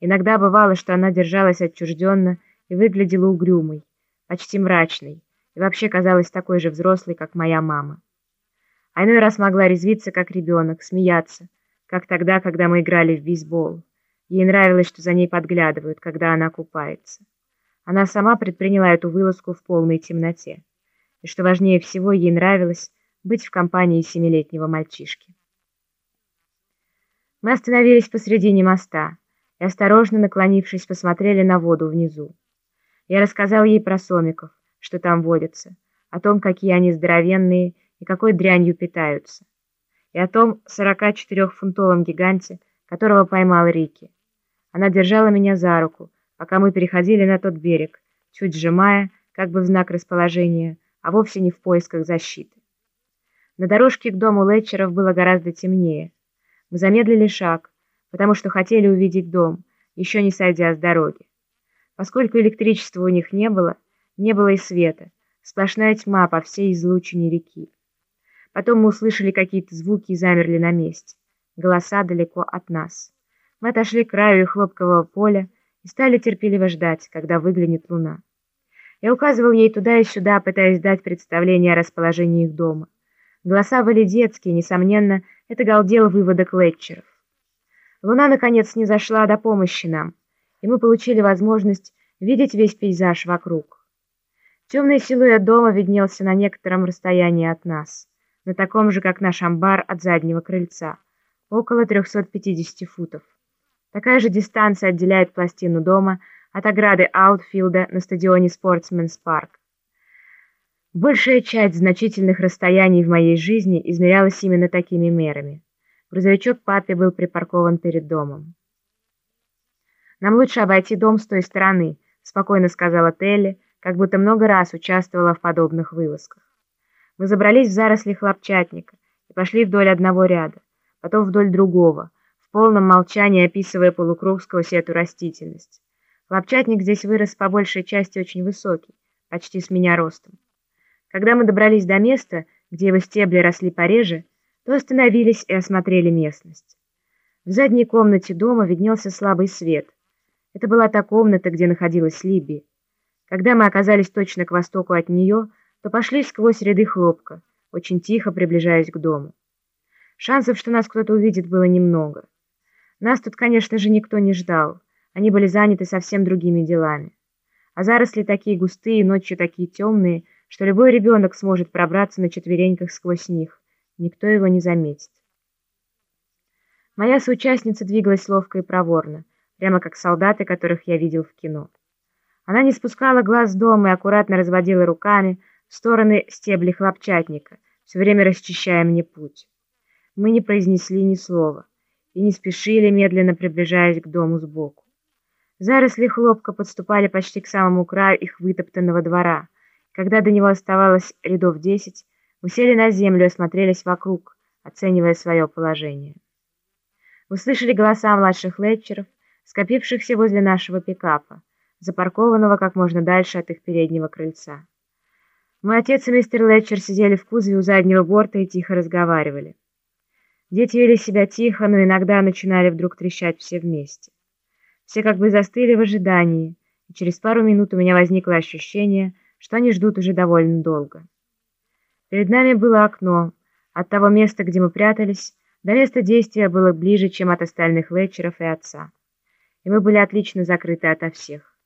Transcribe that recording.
Иногда бывало, что она держалась отчужденно и выглядела угрюмой, почти мрачной, и вообще казалась такой же взрослой, как моя мама. А иной раз могла резвиться, как ребенок, смеяться, как тогда, когда мы играли в бейсбол. Ей нравилось, что за ней подглядывают, когда она купается. Она сама предприняла эту вылазку в полной темноте. И что важнее всего, ей нравилось быть в компании семилетнего мальчишки. Мы остановились посредине моста и, осторожно наклонившись, посмотрели на воду внизу. Я рассказал ей про сомиков, что там водятся, о том, какие они здоровенные и какой дрянью питаются, и о том 44-фунтовом гиганте, которого поймал Рики. Она держала меня за руку, пока мы переходили на тот берег, чуть сжимая, как бы в знак расположения, а вовсе не в поисках защиты. На дорожке к дому Летчеров было гораздо темнее. Мы замедлили шаг, потому что хотели увидеть дом, еще не сойдя с дороги. Поскольку электричества у них не было, не было и света, сплошная тьма по всей излучине реки. Потом мы услышали какие-то звуки и замерли на месте. Голоса далеко от нас. Мы отошли к краю хлопкового поля и стали терпеливо ждать, когда выглянет луна. Я указывал ей туда и сюда, пытаясь дать представление о расположении их дома. Голоса были детские, несомненно, это галдел выводок Летчеров. Луна, наконец, не зашла до помощи нам, и мы получили возможность видеть весь пейзаж вокруг. Темный силуэт дома виднелся на некотором расстоянии от нас, на таком же, как наш амбар от заднего крыльца, около 350 футов. Такая же дистанция отделяет пластину дома от ограды аутфилда на стадионе Спортсменс Парк. Большая часть значительных расстояний в моей жизни измерялась именно такими мерами. Грузовичок папе был припаркован перед домом. «Нам лучше обойти дом с той стороны», — спокойно сказала Телли, как будто много раз участвовала в подобных вылазках. Мы забрались в заросли хлопчатника и пошли вдоль одного ряда, потом вдоль другого, в полном молчании описывая полукруг сквозь эту растительность. Хлопчатник здесь вырос по большей части очень высокий, почти с меня ростом. Когда мы добрались до места, где его стебли росли пореже, то остановились и осмотрели местность. В задней комнате дома виднелся слабый свет. Это была та комната, где находилась Либи. Когда мы оказались точно к востоку от нее, то пошли сквозь ряды хлопка, очень тихо приближаясь к дому. Шансов, что нас кто-то увидит, было немного. Нас тут, конечно же, никто не ждал. Они были заняты совсем другими делами. А заросли такие густые, ночью такие темные, что любой ребенок сможет пробраться на четвереньках сквозь них. Никто его не заметит. Моя соучастница двигалась ловко и проворно, прямо как солдаты, которых я видел в кино. Она не спускала глаз дома и аккуратно разводила руками в стороны стебли хлопчатника, все время расчищая мне путь. Мы не произнесли ни слова и не спешили, медленно приближаясь к дому сбоку. Заросли хлопка подступали почти к самому краю их вытоптанного двора. Когда до него оставалось рядов десять, мы сели на землю и осмотрелись вокруг, оценивая свое положение. Услышали голоса младших летчеров, скопившихся возле нашего пикапа, запаркованного как можно дальше от их переднего крыльца. Мой отец и мистер Летчер сидели в кузове у заднего борта и тихо разговаривали. Дети вели себя тихо, но иногда начинали вдруг трещать все вместе. Все как бы застыли в ожидании, и через пару минут у меня возникло ощущение, что они ждут уже довольно долго. Перед нами было окно. От того места, где мы прятались, до места действия было ближе, чем от остальных летчеров и отца. И мы были отлично закрыты ото всех.